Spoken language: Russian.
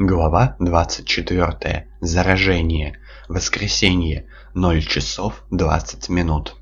Глава 24. Заражение. Воскресенье. 0 часов 20 минут.